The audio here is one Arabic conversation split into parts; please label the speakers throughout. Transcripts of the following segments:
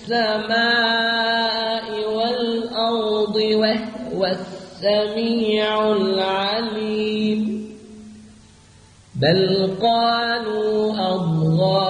Speaker 1: السماء والأرض وهو السميع العليم. بل قالوا أضغاث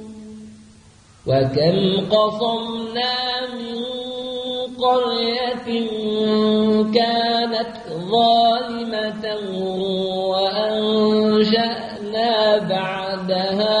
Speaker 1: وكم قصمنا من قرية كانت ظالمة وأنشأنا بعدها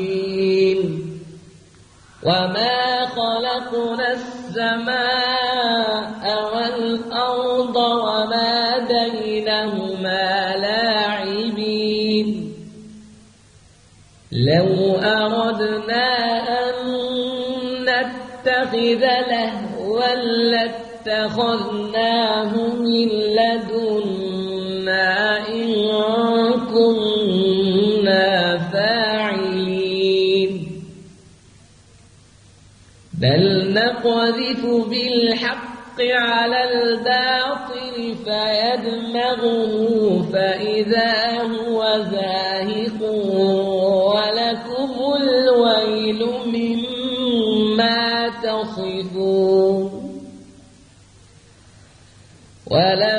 Speaker 1: وما خلقنا السماء والأرض وما بينهما لاعبين لو أردنا أن نتخذ لهوا لاتخذناه من لدنا نقذف بالحق على الباطل فيدمغه فإذا هو زاهق ولكم الويل مما تصفون. وله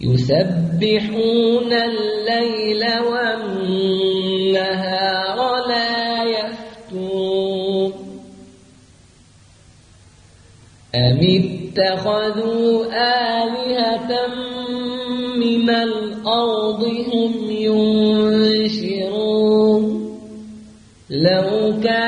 Speaker 1: يسبحون الليل والنهار لا يفتون. أم اتخذوا آلهة من الأرض هم ينشرون؟ لو كان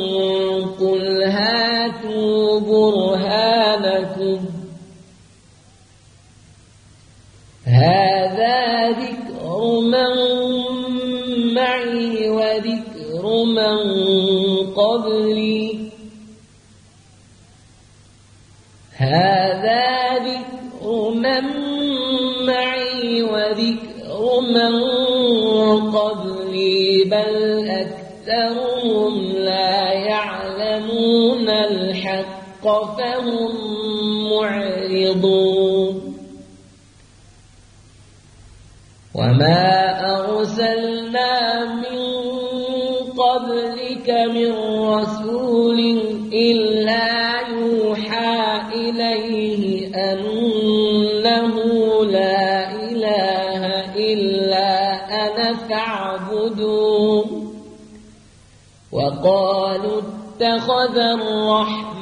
Speaker 1: برهانكم. هذا ذكر من معي وذكر من قبلي. هذا ذكر من معي وذكر من قبلي. بل أكثرهم لا يعلمون الحق فهم معرضون. وما أرسلنا من قبلك من رسول إلا يوحى إليه أنه لا إله إلا أنا فاعبدون وقالوا اتخذ الرحمن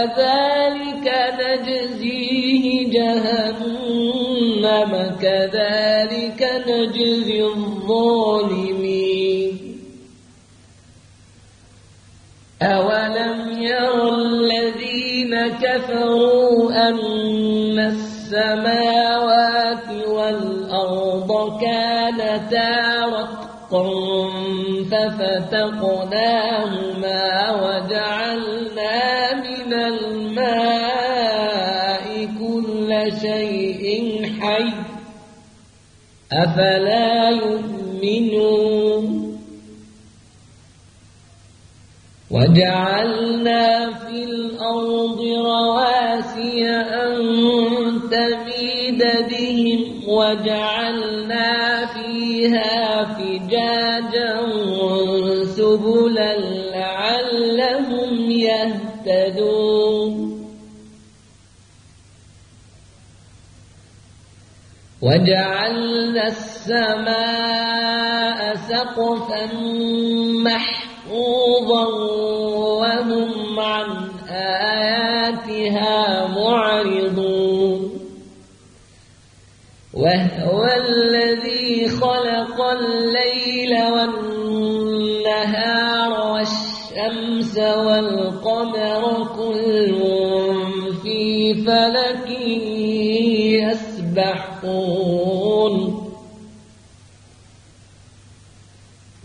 Speaker 1: فذلك نجزيه جهنم كذلك نجزي الظالمين أولم ير الذين كفروا أن السماوات والأرض كانتا رتقا ففتقناهما أفلا يؤمنون؟ وجعلنا في الأرض رواسي أن تميد بهم وجعلنا فيها فجاجا سبلا وجعلنا السماء سقفا محفوظا وهم عن آياتها معرضون. وهو الذي خلق الليل والنهار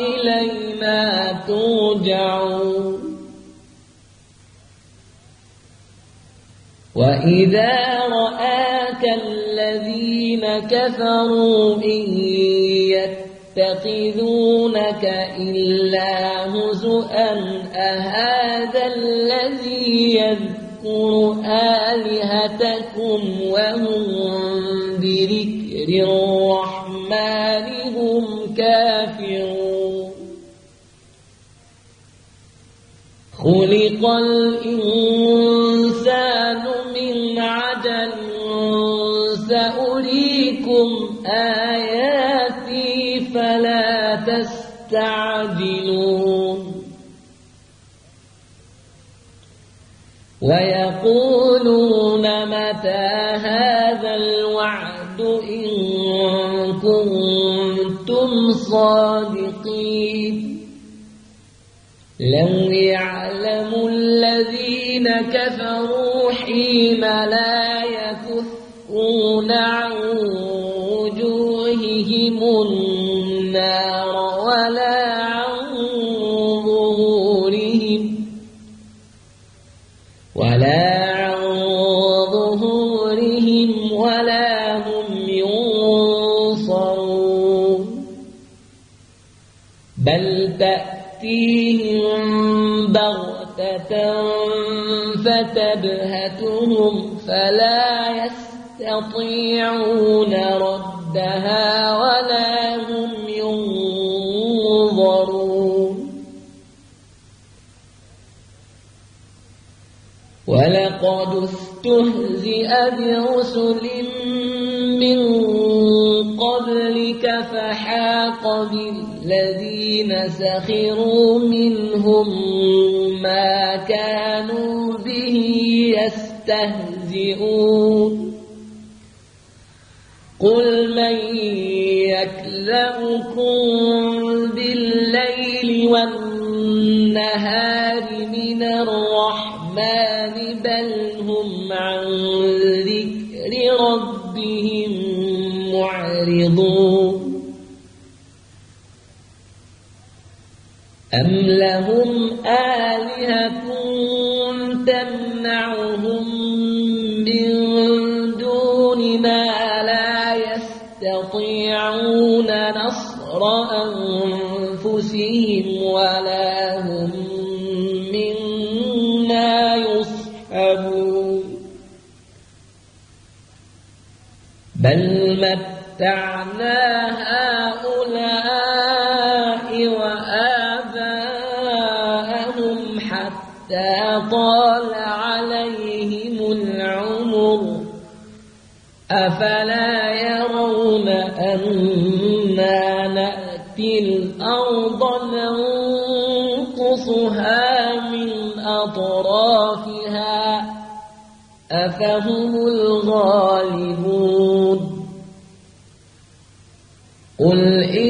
Speaker 1: وإلينا ترجعون. وإذا رآك الذين كفروا إن يتخذونك إلا هزؤا أهذا الذي يذكر آلهتكم وهم بذكر خلق الإنسان عجل سأريكم آياتي فلا تستعجلون. ويقولون متى هذا الوعد إن كنتم صادقين. لو يعلم الذين كفروا حين لا يكفون عن وجوههم النار ولا فتبهتهم فلا يستطيعون ردها ولا هم ينظرون. ولقد استهزئ برسل من قبلك فحاق بالذين سخروا منهم ما كانوا يستهزئون. قل من يكلأكم بالليل والنهار من الرحمن بل هم عن ذكر ربهم معرضون. أم لهم نصر أنفسهم ولا هم منا يصحبون. بل متعنا هؤلاء وآباءهم حتى طال عليهم العمر. أفلا يرون أنا ننقصها من أطرافها أفهم الغالبون قل إنما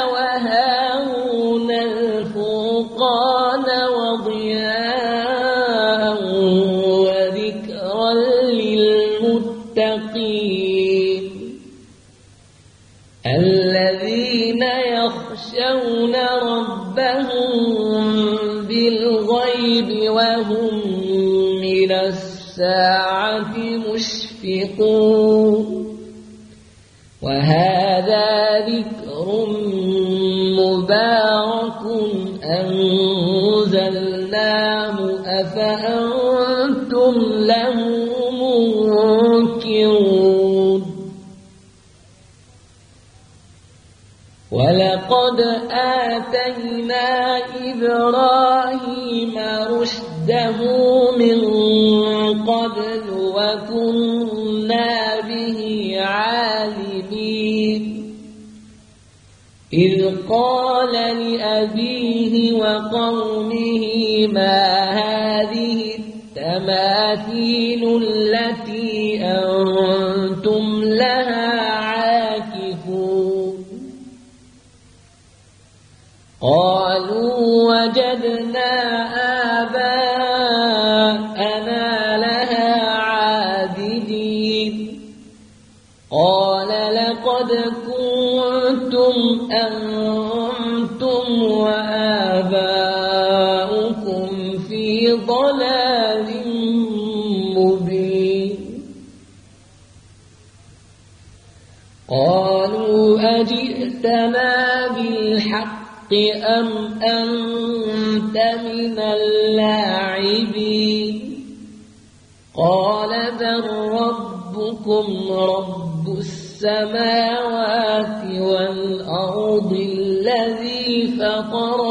Speaker 1: الساعة مشفقون. وهذا ذكر مبارك أنزلناه أفأنتم له منكرون. ولقد آتينا إذ قال لأبيه وقومه ما هذه التماثيل التي قالوا أجئتنا بالحق أم أنت من اللاعبين؟ قال بل ربكم رب السماوات والأرض الذي فطرهن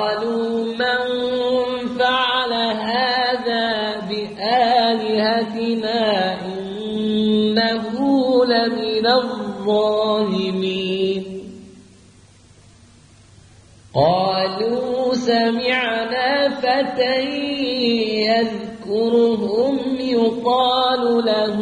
Speaker 1: هذا بآلهتنا إنه لمن الظالمين. قالوا سمعنا فتى يذكرهم يقال له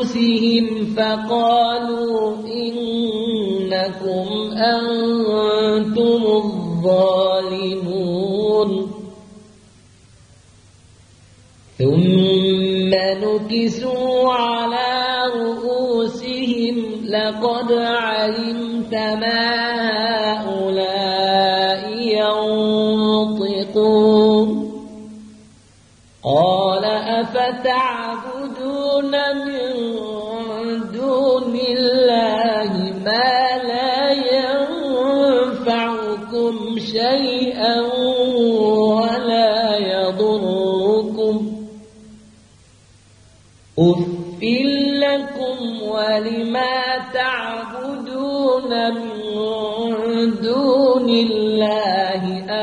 Speaker 1: أنفسهم فقالوا إنكم أنتم الظالمون. ثم نكسوا على رؤوسهم لقد علمت ما هؤلاء ينطقون. قال أفتعبدون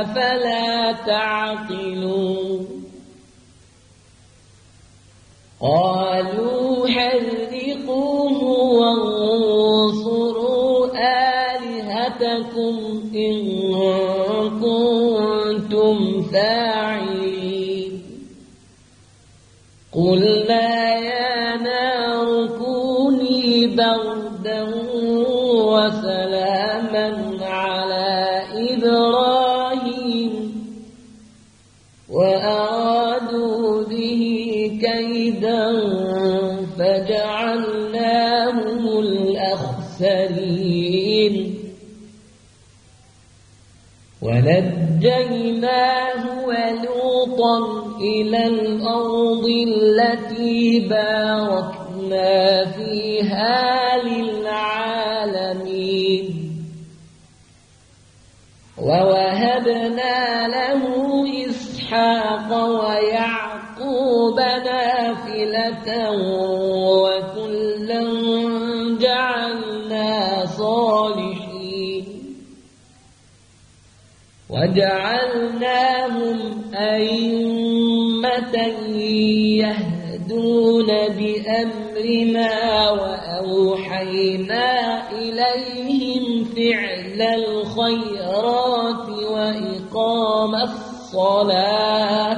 Speaker 1: أفلا تعقلون إلى الأرض التي باركنا فيها للعالمين. ووهبنا له إسحاق ويعقوب نافلة وكلا جعلنا صالحين. وجعلناهم أئمة يهدون بأمرنا وأوحينا إليهم فعل الخيرات وإقام الصلاة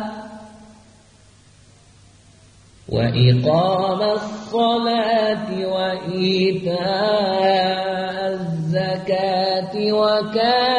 Speaker 1: وإقام الصلاة وإيتاء الزكاة وكانوا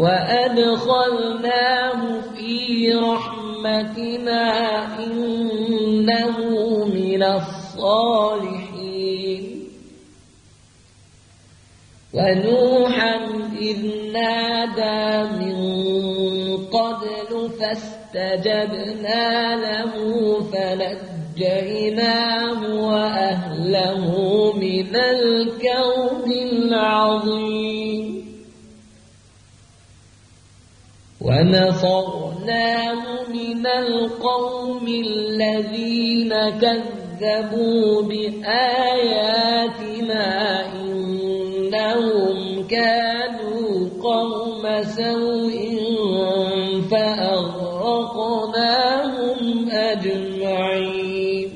Speaker 1: وأدخلناه في رحمتنا إنه من الصالحين. ونوحا إذ نادى من قبل فاستجبنا له فنجيناه وأهله من الكرب العظيم. ونصرناه من القوم الذين كذبوا بآياتنا إنهم كانوا قوم سوء فأغرقناهم أجمعين.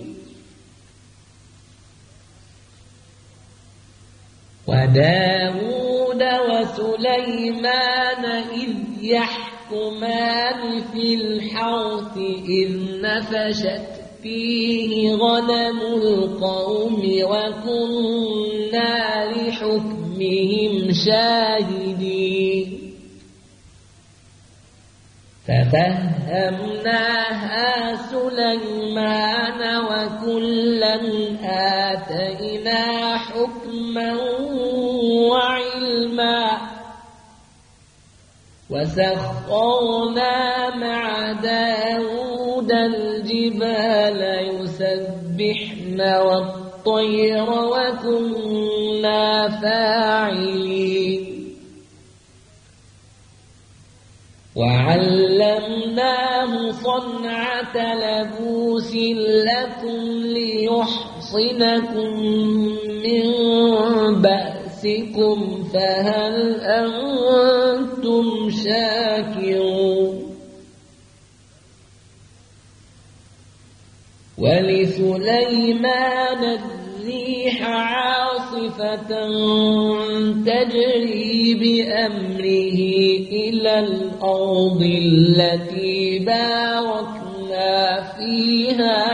Speaker 1: وداود وسليمان إذ يحكمان في الحرث إذ نفشت فيه غنم القوم وكنا لحكمهم شاهدين. ففهمناها سليمان وكلا آتينا حكما وسخرنا مع داود الجبال يسبحن والطير وكنا فاعلين وعلمناه صنعة لبوس لكم ليحصنكم من بأسكم فهل أنتم شاكرون. ولسليمان الريح عاصفة تجري بأمره إلى الأرض التي باركنا فيها.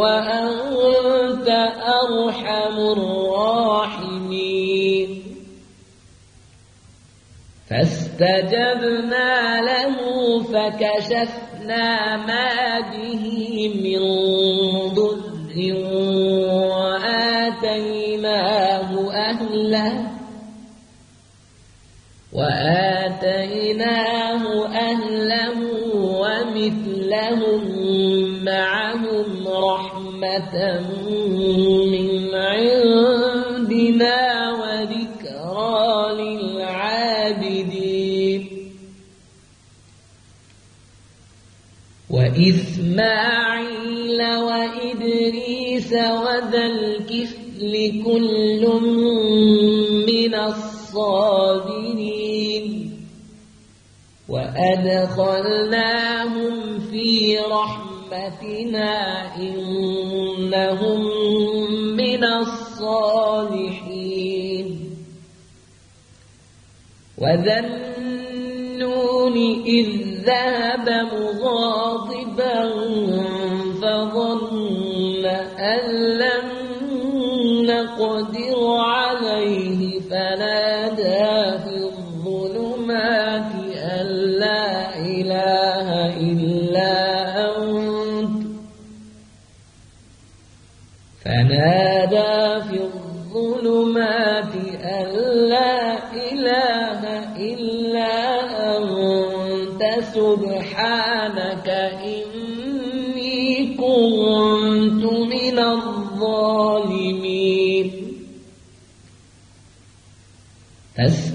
Speaker 1: وأنت أرحم الراحمين. فاستجبنا له فكشفنا ما به من ضر وآتيناه أهله وآتيناه أهله ومثلهم رحمة من عندنا وذكرى للعابدين وإسماعيل وإدريس وذا الكفل كل من الصابرين وأدخلناهم في رحمتنا إنهم من الصالحين. وذا النون إذ ذهب مغاضبا فظن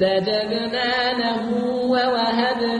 Speaker 1: فاستجبنا له ووهبنا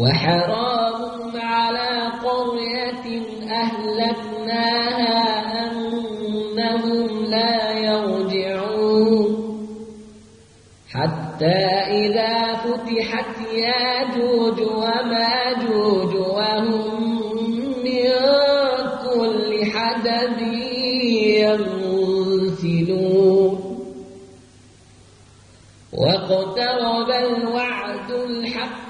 Speaker 1: وحرام على قرية أهلكناها أنهم لا يرجعون. حتى إذا فتحت ياجوج وماجوج وهم من كل حدب ينسلون. واقترب الوعد الحق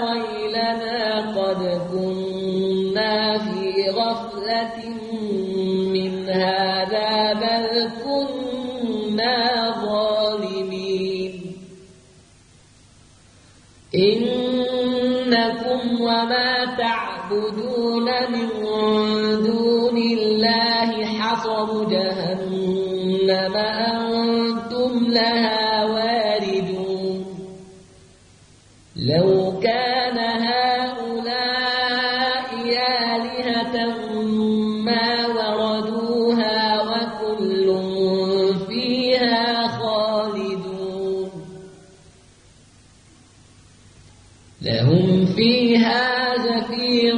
Speaker 1: من دون الله حصب جهنم أنتم لها واردون. لو كان هؤلاء آلهة ما وردوها وكل فيها خالدون. لهم فيها زفير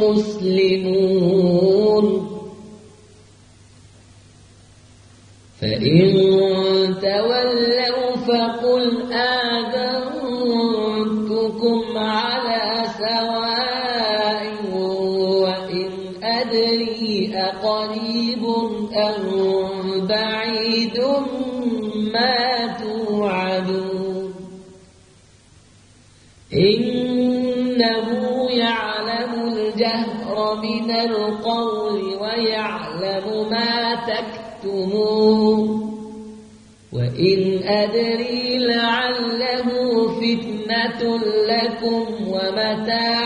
Speaker 1: مسلمون فإن تكتمون وإن أدري لعله فتنة لكم ومتاع